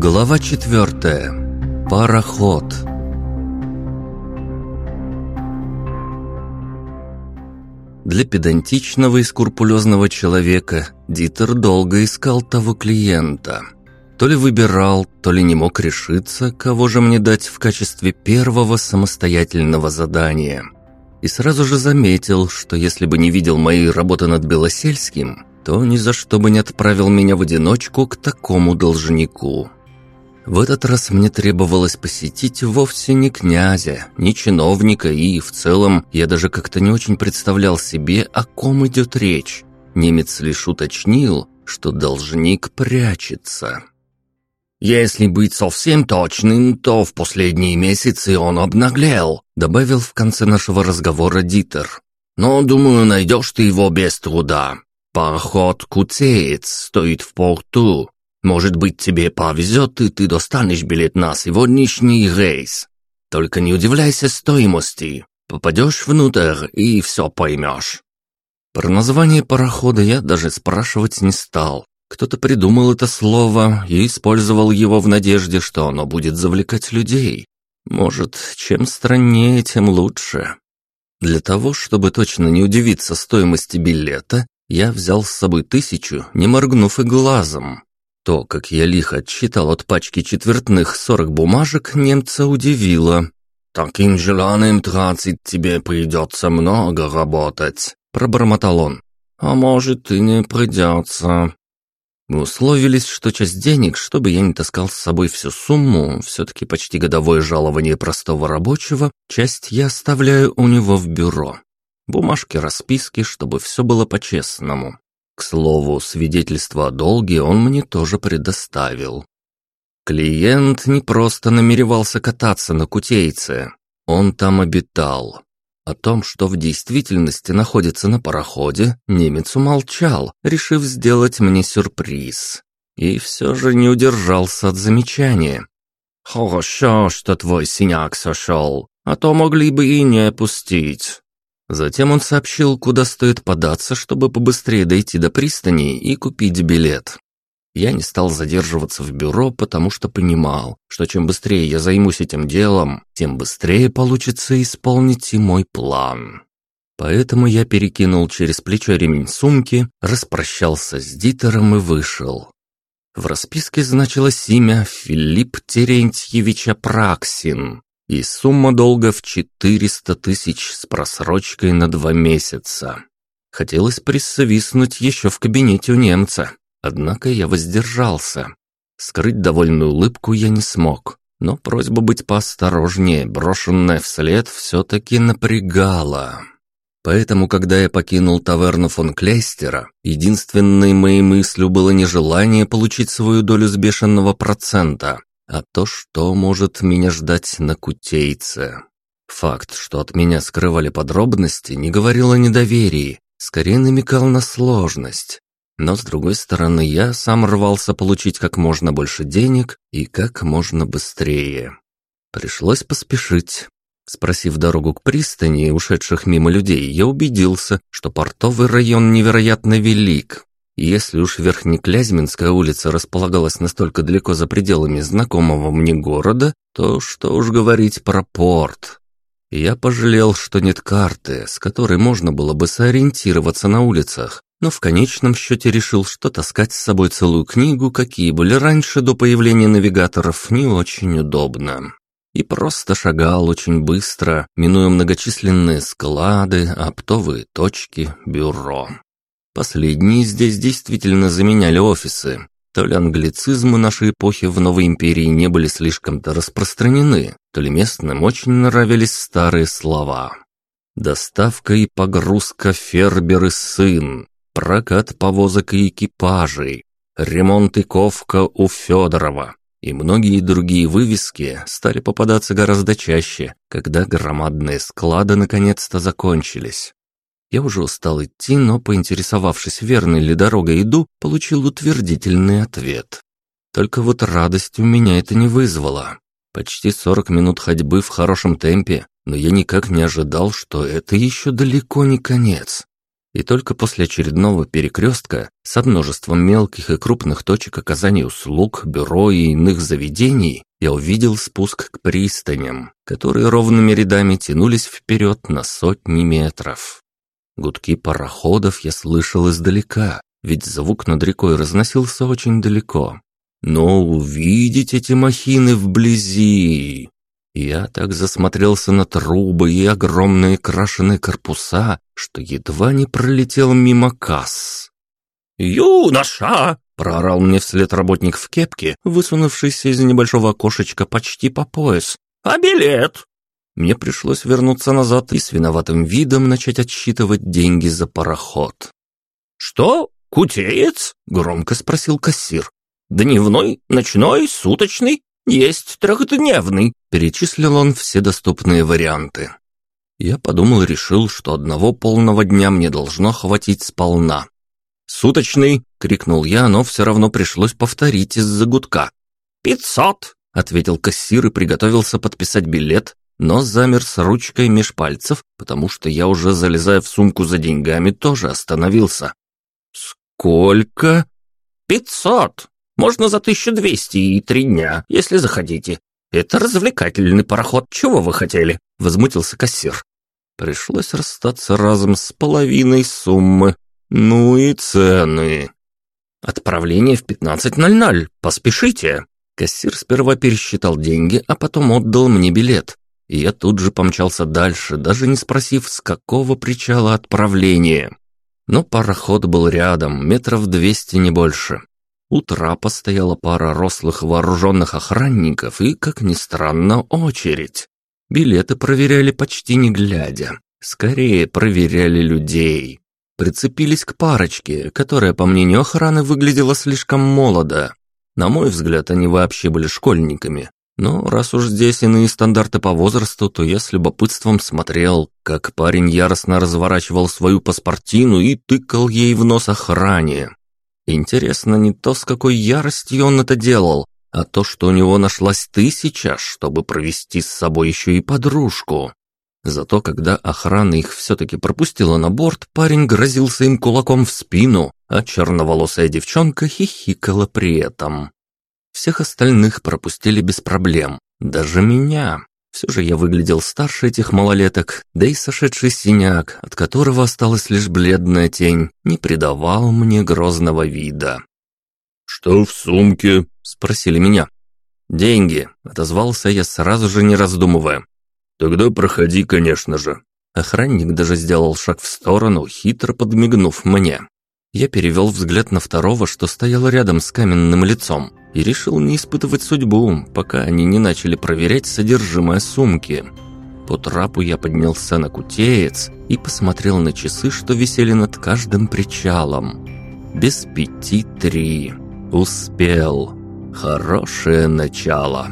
Глава четвертая. Пароход. Для педантичного и скрупулезного человека Дитер долго искал того клиента. То ли выбирал, то ли не мог решиться, кого же мне дать в качестве первого самостоятельного задания. И сразу же заметил, что если бы не видел моей работы над Белосельским, то ни за что бы не отправил меня в одиночку к такому должнику. В этот раз мне требовалось посетить вовсе не князя, не чиновника, и в целом я даже как-то не очень представлял себе, о ком идет речь. Немец лишь уточнил, что должник прячется. «Если быть совсем точным, то в последние месяцы он обнаглел», добавил в конце нашего разговора Дитер. «Но, думаю, найдешь ты его без труда. Пароход «Куцеец» стоит в порту. Может быть, тебе повезет, и ты достанешь билет на сегодняшний рейс. Только не удивляйся стоимости. Попадешь внутрь и все поймешь». Про название парохода я даже спрашивать не стал. Кто-то придумал это слово и использовал его в надежде, что оно будет завлекать людей. Может, чем страннее, тем лучше. Для того, чтобы точно не удивиться стоимости билета, я взял с собой тысячу, не моргнув и глазом. То, как я лихо отсчитал от пачки четвертных сорок бумажек, немца удивило. «Таким желанием тратить тебе придется много работать», — пробормотал он. «А может, и не придется». Мы условились, что часть денег, чтобы я не таскал с собой всю сумму, все-таки почти годовое жалование простого рабочего, часть я оставляю у него в бюро. Бумажки, расписки, чтобы все было по-честному. К слову, свидетельство о долге он мне тоже предоставил. Клиент не просто намеревался кататься на кутейце, он там обитал. О том, что в действительности находится на пароходе, немец умолчал, решив сделать мне сюрприз. И все же не удержался от замечания. «Хорошо, что твой синяк сошел, а то могли бы и не опустить. Затем он сообщил, куда стоит податься, чтобы побыстрее дойти до пристани и купить билет. Я не стал задерживаться в бюро, потому что понимал, что чем быстрее я займусь этим делом, тем быстрее получится исполнить и мой план. Поэтому я перекинул через плечо ремень сумки, распрощался с Дитером и вышел. В расписке значилось имя Филипп Терентьевич Апраксин, и сумма долга в 400 тысяч с просрочкой на два месяца. Хотелось присовиснуть еще в кабинете у немца, однако я воздержался. Скрыть довольную улыбку я не смог, но просьба быть поосторожнее, брошенная вслед, все-таки напрягала. Поэтому, когда я покинул таверну фон Клейстера, единственной моей мыслью было нежелание получить свою долю с бешеного процента, а то, что может меня ждать на кутейце. Факт, что от меня скрывали подробности, не говорил о недоверии, скорее намекал на сложность. Но, с другой стороны, я сам рвался получить как можно больше денег и как можно быстрее. Пришлось поспешить. Спросив дорогу к пристани ушедших мимо людей, я убедился, что портовый район невероятно велик, если уж Верхнеклязьминская улица располагалась настолько далеко за пределами знакомого мне города, то что уж говорить про порт. Я пожалел, что нет карты, с которой можно было бы сориентироваться на улицах, но в конечном счете решил, что таскать с собой целую книгу, какие были раньше до появления навигаторов, не очень удобно. И просто шагал очень быстро, минуя многочисленные склады, оптовые точки, бюро. Последние здесь действительно заменяли офисы. То ли англицизмы нашей эпохи в новой империи не были слишком-то распространены, то ли местным очень нравились старые слова. Доставка и погрузка Фербер и сын, прокат повозок и экипажей, ремонт и ковка у Федорова и многие другие вывески стали попадаться гораздо чаще, когда громадные склады наконец-то закончились. Я уже устал идти, но, поинтересовавшись, верной ли дорогой иду, получил утвердительный ответ. Только вот радость у меня это не вызвало. Почти 40 минут ходьбы в хорошем темпе, но я никак не ожидал, что это еще далеко не конец. И только после очередного перекрестка со множеством мелких и крупных точек оказания услуг, бюро и иных заведений я увидел спуск к пристаням, которые ровными рядами тянулись вперед на сотни метров. Гудки пароходов я слышал издалека, ведь звук над рекой разносился очень далеко. Но увидеть эти махины вблизи... Я так засмотрелся на трубы и огромные крашеные корпуса, что едва не пролетел мимо касс. «Юноша!» — проорал мне вслед работник в кепке, высунувшийся из небольшого окошечка почти по пояс. «А билет?» Мне пришлось вернуться назад и с виноватым видом начать отсчитывать деньги за пароход. «Что? Кутеец?» — громко спросил кассир. «Дневной, ночной, суточный? Есть трехдневный», — перечислил он все доступные варианты. Я подумал и решил, что одного полного дня мне должно хватить сполна. «Суточный!» — крикнул я, но все равно пришлось повторить из-за гудка. «Пятьсот!» — ответил кассир и приготовился подписать билет, но замер с ручкой меж пальцев, потому что я уже, залезая в сумку за деньгами, тоже остановился. «Сколько?» «Пятьсот! Можно за тысячу двести и три дня, если захотите. Это развлекательный пароход, чего вы хотели?» — возмутился кассир. Пришлось расстаться разом с половиной суммы. Ну и цены. «Отправление в 15.00. Поспешите!» Кассир сперва пересчитал деньги, а потом отдал мне билет. И я тут же помчался дальше, даже не спросив, с какого причала отправление. Но пароход был рядом, метров двести не больше. У трапа стояла пара рослых вооруженных охранников и, как ни странно, очередь. Билеты проверяли почти не глядя. Скорее, проверяли людей. Прицепились к парочке, которая, по мнению охраны, выглядела слишком молодо. На мой взгляд, они вообще были школьниками. Но раз уж здесь иные стандарты по возрасту, то я с любопытством смотрел, как парень яростно разворачивал свою паспортину и тыкал ей в нос охране. Интересно не то, с какой яростью он это делал, а то, что у него нашлась тысяча, чтобы провести с собой еще и подружку. Зато когда охрана их все-таки пропустила на борт, парень грозился им кулаком в спину, а черноволосая девчонка хихикала при этом. Всех остальных пропустили без проблем, даже меня. Все же я выглядел старше этих малолеток, да и сошедший синяк, от которого осталась лишь бледная тень, не придавал мне грозного вида. «Что в сумке?» – спросили меня. «Деньги», – отозвался я сразу же, не раздумывая. «Тогда проходи, конечно же». Охранник даже сделал шаг в сторону, хитро подмигнув мне. Я перевел взгляд на второго, что стоял рядом с каменным лицом, и решил не испытывать судьбу, пока они не начали проверять содержимое сумки. По трапу я поднялся на кутеец и посмотрел на часы, что висели над каждым причалом. Без пяти три. Успел. Хорошее начало.